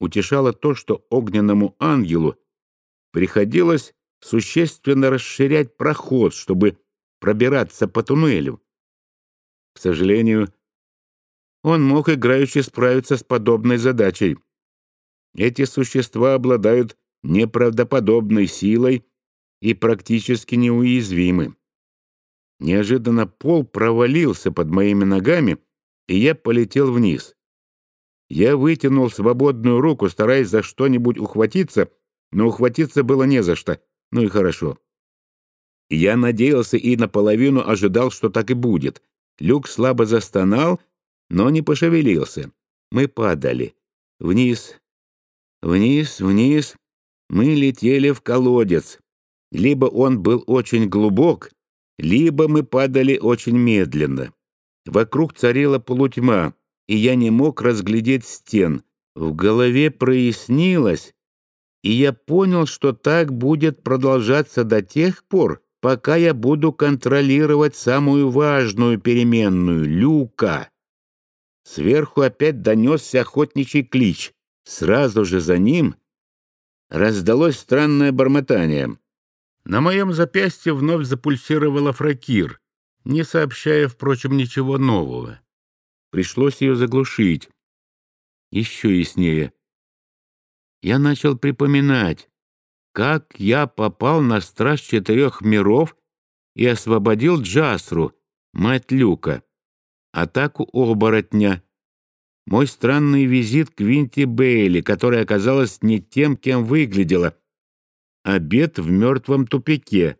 утешало то, что огненному ангелу приходилось существенно расширять проход, чтобы пробираться по туннелю. К сожалению, он мог играючи справиться с подобной задачей. Эти существа обладают неправдоподобной силой и практически неуязвимы. Неожиданно пол провалился под моими ногами, и я полетел вниз. Я вытянул свободную руку, стараясь за что-нибудь ухватиться, но ухватиться было не за что. Ну и хорошо. Я надеялся и наполовину ожидал, что так и будет. Люк слабо застонал, но не пошевелился. Мы падали. Вниз, вниз, вниз. Мы летели в колодец. Либо он был очень глубок, либо мы падали очень медленно. Вокруг царила полутьма, и я не мог разглядеть стен. В голове прояснилось, и я понял, что так будет продолжаться до тех пор, пока я буду контролировать самую важную переменную — люка. Сверху опять донесся охотничий клич. Сразу же за ним раздалось странное бормотание. На моем запястье вновь запульсировала фракир, не сообщая, впрочем, ничего нового. Пришлось ее заглушить. Еще яснее. Я начал припоминать, как я попал на страж четырех миров и освободил Джасру, мать Люка, атаку оборотня, мой странный визит к Винти Бейли, которая оказалась не тем, кем выглядела, обед в мертвом тупике,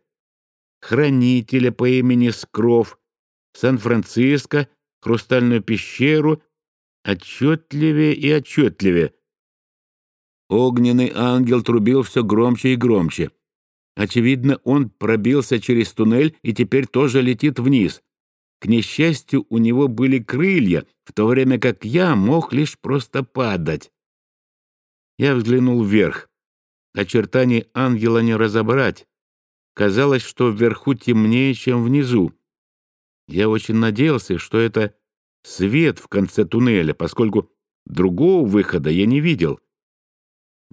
хранителя по имени Скров, Сан-Франциско, Хрустальную пещеру, отчетливее и отчетливее. Огненный ангел трубил все громче и громче. Очевидно, он пробился через туннель и теперь тоже летит вниз. К несчастью, у него были крылья, в то время как я мог лишь просто падать. Я взглянул вверх. Очертаний ангела не разобрать. Казалось, что вверху темнее, чем внизу. Я очень надеялся, что это свет в конце туннеля, поскольку другого выхода я не видел.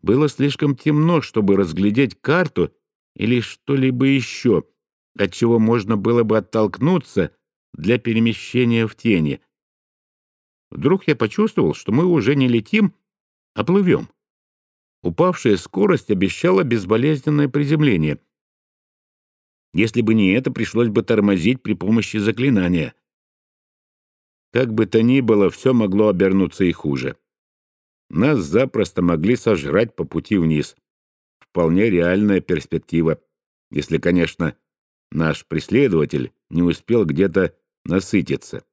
Было слишком темно, чтобы разглядеть карту или что-либо еще, от чего можно было бы оттолкнуться для перемещения в тени. Вдруг я почувствовал, что мы уже не летим, а плывем. Упавшая скорость обещала безболезненное приземление. Если бы не это, пришлось бы тормозить при помощи заклинания. Как бы то ни было, все могло обернуться и хуже. Нас запросто могли сожрать по пути вниз. Вполне реальная перспектива, если, конечно, наш преследователь не успел где-то насытиться.